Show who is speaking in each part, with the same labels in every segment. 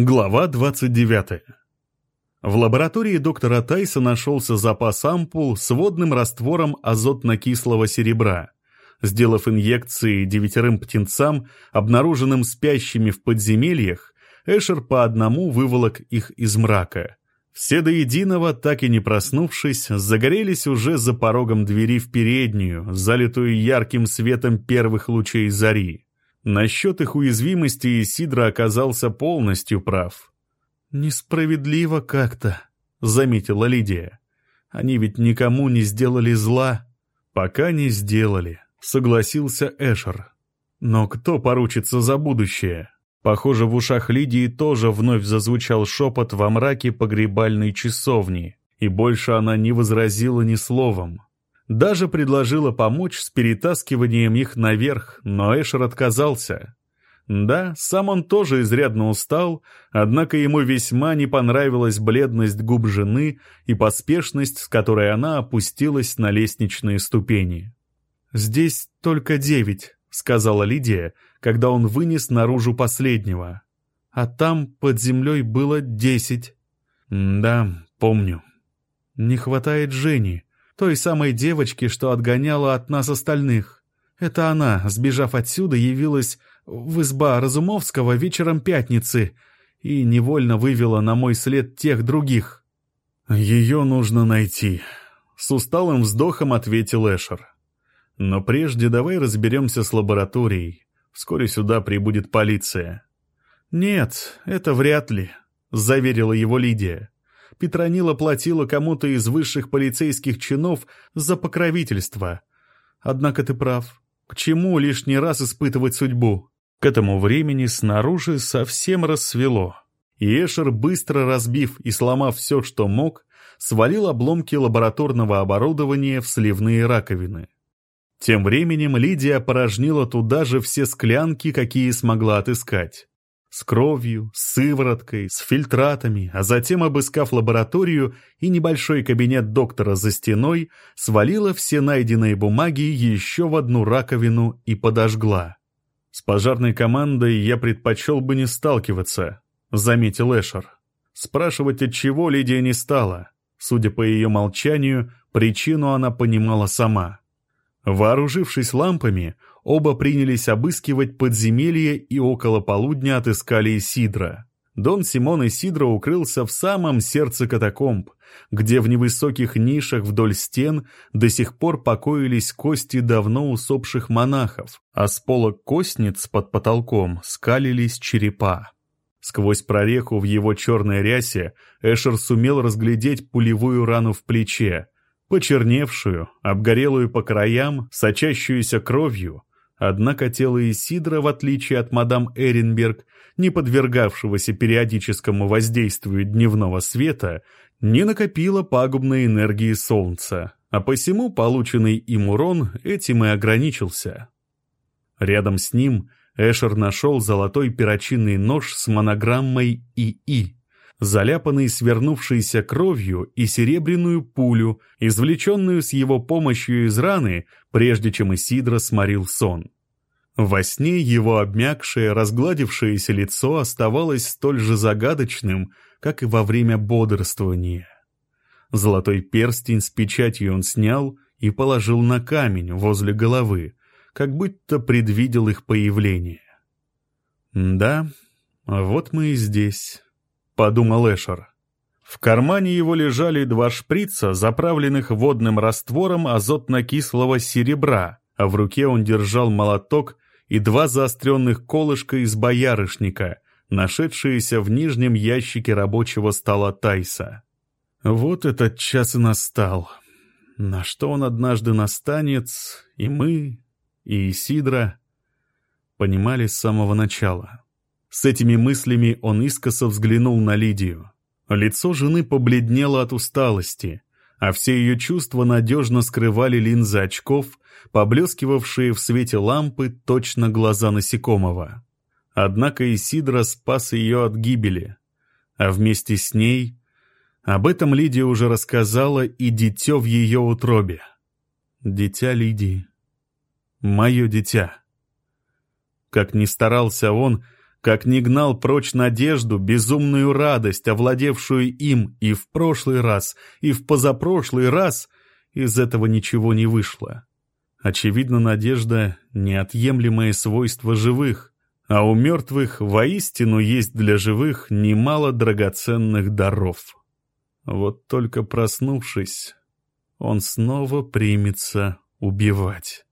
Speaker 1: Глава 29. В лаборатории доктора Тайса нашелся запас ампул с водным раствором азотно-кислого серебра. Сделав инъекции девятерым птенцам, обнаруженным спящими в подземельях, Эшер по одному выволок их из мрака. Все до единого, так и не проснувшись, загорелись уже за порогом двери в переднюю, залитую ярким светом первых лучей зари. Насчет их уязвимости Исидра оказался полностью прав. «Несправедливо как-то», — заметила Лидия. «Они ведь никому не сделали зла». «Пока не сделали», — согласился Эшер. «Но кто поручится за будущее?» Похоже, в ушах Лидии тоже вновь зазвучал шепот во мраке погребальной часовни, и больше она не возразила ни словом. Даже предложила помочь с перетаскиванием их наверх, но Эшер отказался. Да, сам он тоже изрядно устал, однако ему весьма не понравилась бледность губ жены и поспешность, с которой она опустилась на лестничные ступени. «Здесь только девять», — сказала Лидия, когда он вынес наружу последнего. «А там под землей было десять». «Да, помню». «Не хватает Жени», той самой девочки, что отгоняла от нас остальных. Это она, сбежав отсюда, явилась в изба Разумовского вечером пятницы и невольно вывела на мой след тех других. «Ее нужно найти», — с усталым вздохом ответил Эшер. «Но прежде давай разберемся с лабораторией. Вскоре сюда прибудет полиция». «Нет, это вряд ли», — заверила его Лидия. Петронила платила кому-то из высших полицейских чинов за покровительство. Однако ты прав. К чему лишний раз испытывать судьбу? К этому времени снаружи совсем рассвело. И Эшер, быстро разбив и сломав все, что мог, свалил обломки лабораторного оборудования в сливные раковины. Тем временем Лидия опорожнила туда же все склянки, какие смогла отыскать. С кровью, с сывороткой, с фильтратами, а затем, обыскав лабораторию и небольшой кабинет доктора за стеной, свалила все найденные бумаги еще в одну раковину и подожгла. «С пожарной командой я предпочел бы не сталкиваться», — заметил Эшер. Спрашивать, от чего Лидия не стала. Судя по ее молчанию, причину она понимала сама. Вооружившись лампами, оба принялись обыскивать подземелье и около полудня отыскали Исидра. Дон Симон Исидро укрылся в самом сердце катакомб, где в невысоких нишах вдоль стен до сих пор покоились кости давно усопших монахов, а с полок костниц под потолком скалились черепа. Сквозь прореху в его черной рясе Эшер сумел разглядеть пулевую рану в плече, почерневшую, обгорелую по краям, сочащуюся кровью, однако тело Исидра, в отличие от мадам Эренберг, не подвергавшегося периодическому воздействию дневного света, не накопило пагубной энергии солнца, а посему полученный им урон этим и ограничился. Рядом с ним Эшер нашел золотой перочинный нож с монограммой ИИ, заляпанный свернувшейся кровью и серебряную пулю, извлеченную с его помощью из раны, прежде чем Исидро сморил сон. Во сне его обмякшее, разгладившееся лицо оставалось столь же загадочным, как и во время бодрствования. Золотой перстень с печатью он снял и положил на камень возле головы, как будто предвидел их появление. «Да, вот мы и здесь» подумал Эшер. В кармане его лежали два шприца, заправленных водным раствором азотно-кислого серебра, а в руке он держал молоток и два заостренных колышка из боярышника, нашедшиеся в нижнем ящике рабочего стола Тайса. Вот этот час и настал. На что он однажды настанет, и мы, и Исидра понимали с самого начала. С этими мыслями он искоса взглянул на Лидию. Лицо жены побледнело от усталости, а все ее чувства надежно скрывали линзы очков, поблескивавшие в свете лампы точно глаза насекомого. Однако Исидра спас ее от гибели, а вместе с ней... Об этом Лидия уже рассказала и дитё в ее утробе. Дитя Лидии. Мое дитя. Как ни старался он, как не гнал прочь надежду, безумную радость, овладевшую им и в прошлый раз, и в позапрошлый раз, из этого ничего не вышло. Очевидно, надежда — неотъемлемое свойство живых, а у мертвых воистину есть для живых немало драгоценных даров. Вот только проснувшись, он снова примется убивать.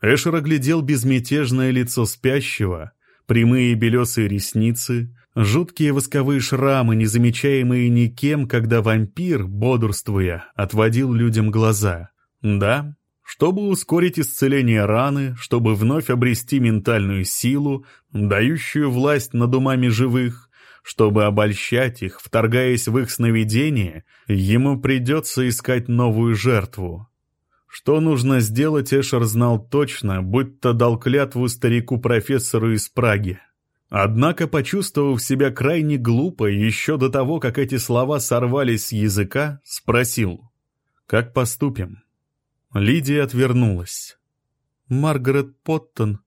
Speaker 1: Эшер оглядел безмятежное лицо спящего, прямые белесые ресницы, жуткие восковые шрамы, незамечаемые никем, когда вампир, бодрствуя, отводил людям глаза. Да, чтобы ускорить исцеление раны, чтобы вновь обрести ментальную силу, дающую власть над умами живых, чтобы обольщать их, вторгаясь в их сновидение, ему придется искать новую жертву. Что нужно сделать, Эшер знал точно, будто дал клятву старику-профессору из Праги. Однако, почувствовав себя крайне глупо еще до того, как эти слова сорвались с языка, спросил, «Как поступим?» Лидия отвернулась. «Маргарет Поттон,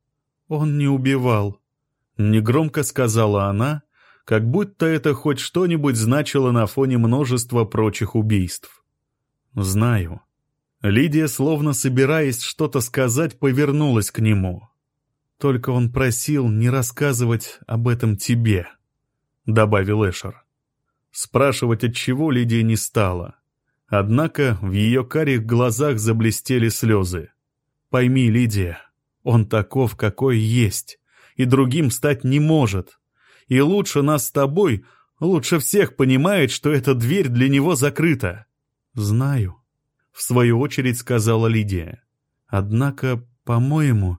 Speaker 1: он не убивал», — негромко сказала она, как будто это хоть что-нибудь значило на фоне множества прочих убийств. «Знаю». Лидия, словно собираясь что-то сказать, повернулась к нему. «Только он просил не рассказывать об этом тебе», — добавил Эшер. Спрашивать, от чего Лидия не стала. Однако в ее карих глазах заблестели слезы. «Пойми, Лидия, он таков, какой есть, и другим стать не может. И лучше нас с тобой, лучше всех понимает, что эта дверь для него закрыта». «Знаю», — в свою очередь сказала Лидия. «Однако, по-моему,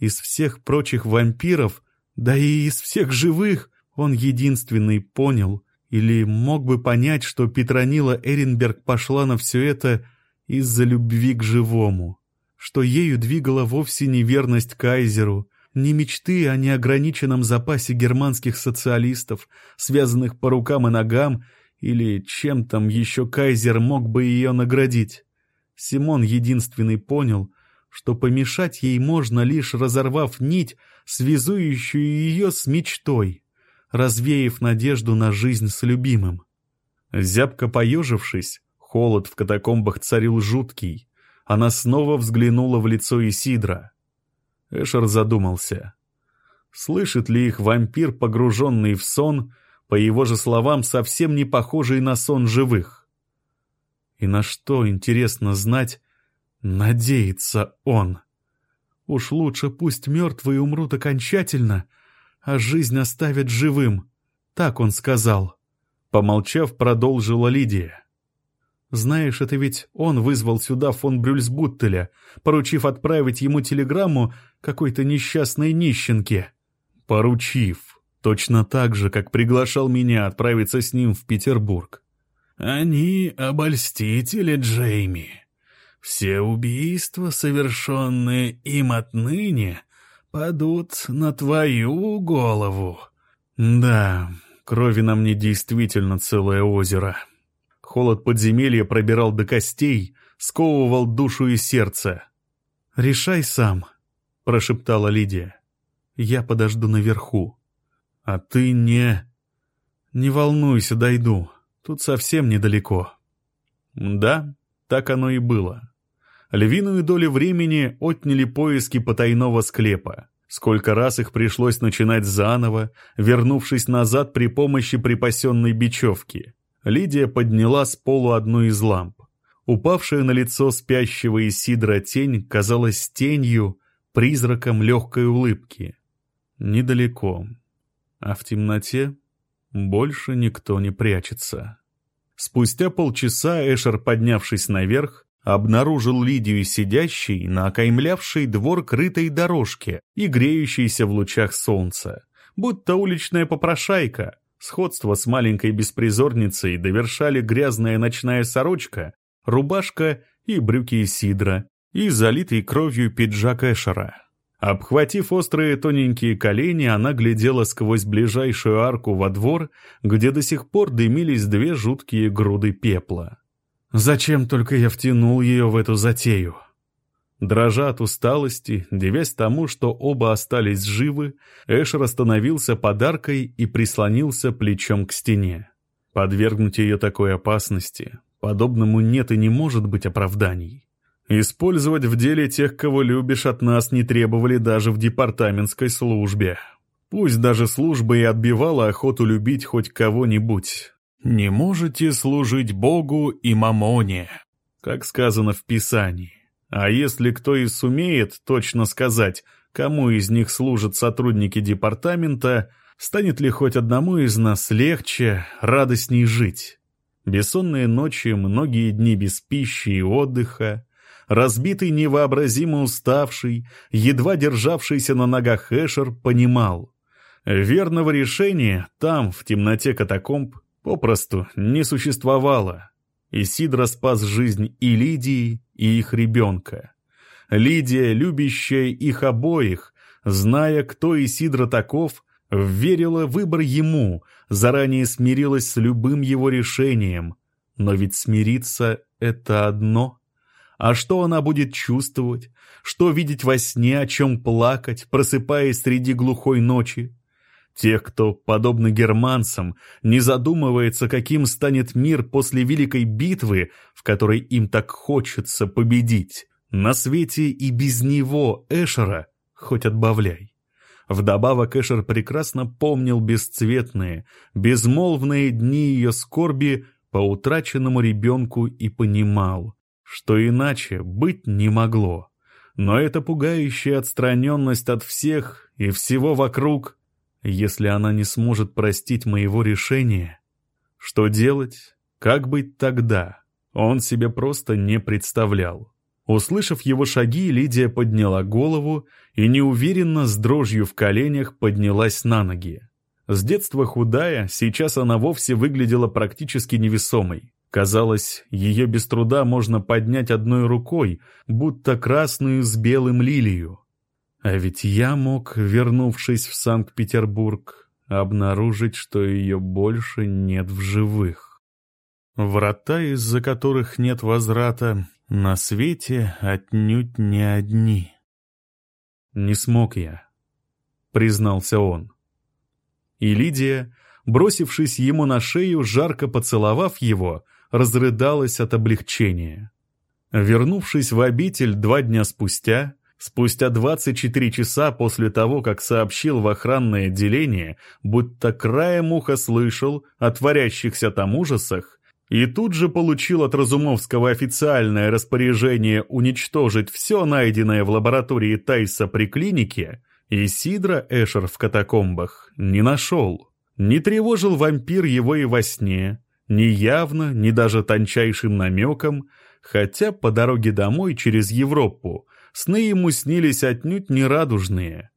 Speaker 1: из всех прочих вампиров, да и из всех живых, он единственный понял, или мог бы понять, что Петронила Эренберг пошла на все это из-за любви к живому, что ею двигала вовсе не верность кайзеру, не мечты о неограниченном запасе германских социалистов, связанных по рукам и ногам, или чем там еще кайзер мог бы ее наградить. Симон единственный понял, что помешать ей можно лишь разорвав нить, связующую ее с мечтой развеяв надежду на жизнь с любимым. Зябко поежившись, холод в катакомбах царил жуткий. Она снова взглянула в лицо Исидра. Эшер задумался. Слышит ли их вампир, погруженный в сон, по его же словам, совсем не похожий на сон живых? И на что, интересно знать, надеется он? Уж лучше пусть мертвые умрут окончательно — а жизнь оставят живым. Так он сказал. Помолчав, продолжила Лидия. Знаешь, это ведь он вызвал сюда фон Брюльсбуттеля, поручив отправить ему телеграмму какой-то несчастной нищенке. Поручив. Точно так же, как приглашал меня отправиться с ним в Петербург. Они обольстители Джейми. Все убийства, совершенные им отныне, падут на твою голову. Да, крови на мне действительно целое озеро. Холод подземелья пробирал до костей, сковывал душу и сердце. «Решай сам», — прошептала Лидия. «Я подожду наверху. А ты не...» «Не волнуйся, дойду. Тут совсем недалеко». Да, так оно и было. Львиную долю времени отняли поиски потайного склепа. Сколько раз их пришлось начинать заново, вернувшись назад при помощи припасенной бечевки. Лидия подняла с полу одну из ламп. Упавшая на лицо спящего Исидра тень казалась тенью, призраком легкой улыбки. Недалеко. А в темноте больше никто не прячется. Спустя полчаса Эшер, поднявшись наверх, обнаружил Лидию сидящей на окаймлявшей двор крытой дорожке и греющейся в лучах солнца, будто уличная попрошайка. Сходство с маленькой беспризорницей довершали грязная ночная сорочка, рубашка и брюки Сидра, и залитый кровью пиджак Эшера. Обхватив острые тоненькие колени, она глядела сквозь ближайшую арку во двор, где до сих пор дымились две жуткие груды пепла. Зачем только я втянул ее в эту затею? Дрожа от усталости, девясь тому, что оба остались живы, Эшер остановился подаркой и прислонился плечом к стене. Подвергнуть ее такой опасности, подобному нет и не может быть оправданий. Использовать в деле тех, кого любишь, от нас не требовали даже в департаментской службе. Пусть даже служба и отбивала охоту любить хоть кого-нибудь. «Не можете служить Богу и мамоне», как сказано в Писании. А если кто и сумеет точно сказать, кому из них служат сотрудники департамента, станет ли хоть одному из нас легче, радостней жить? Бессонные ночи, многие дни без пищи и отдыха, разбитый невообразимо уставший, едва державшийся на ногах Эшер понимал. Верного решения там, в темноте катакомб, попросту не существовало. Исидра спас жизнь и Лидии, и их ребенка. Лидия, любящая их обоих, зная, кто Исидра таков, верила выбор ему, заранее смирилась с любым его решением. Но ведь смириться — это одно. А что она будет чувствовать? Что видеть во сне, о чем плакать, просыпаясь среди глухой ночи? Тех, кто, подобно германцам, не задумывается, каким станет мир после великой битвы, в которой им так хочется победить. На свете и без него, Эшера, хоть отбавляй. Вдобавок Эшер прекрасно помнил бесцветные, безмолвные дни ее скорби по утраченному ребенку и понимал, что иначе быть не могло. Но эта пугающая отстраненность от всех и всего вокруг если она не сможет простить моего решения, что делать, как быть тогда, он себе просто не представлял. Услышав его шаги, Лидия подняла голову и неуверенно с дрожью в коленях поднялась на ноги. С детства худая, сейчас она вовсе выглядела практически невесомой. Казалось, ее без труда можно поднять одной рукой, будто красную с белым лилию. А ведь я мог, вернувшись в Санкт-Петербург, обнаружить, что ее больше нет в живых. Врата, из-за которых нет возврата, на свете отнюдь не одни. «Не смог я», — признался он. И Лидия, бросившись ему на шею, жарко поцеловав его, разрыдалась от облегчения. Вернувшись в обитель два дня спустя, Спустя 24 часа после того, как сообщил в охранное отделение, будто краем уха слышал о творящихся там ужасах, и тут же получил от Разумовского официальное распоряжение уничтожить все найденное в лаборатории Тайса при клинике, Исидра Эшер в катакомбах не нашел. Не тревожил вампир его и во сне, ни явно, ни даже тончайшим намеком, хотя по дороге домой через Европу сны ему снились отнюдь не радужные.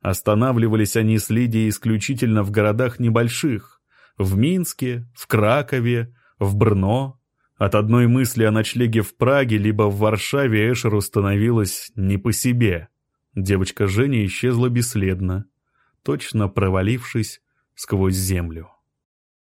Speaker 1: Останавливались они с Лидией исключительно в городах небольших, в Минске, в Кракове, в Брно. От одной мысли о ночлеге в Праге либо в Варшаве Эшеру становилось не по себе. Девочка Женя исчезла бесследно, точно провалившись сквозь землю.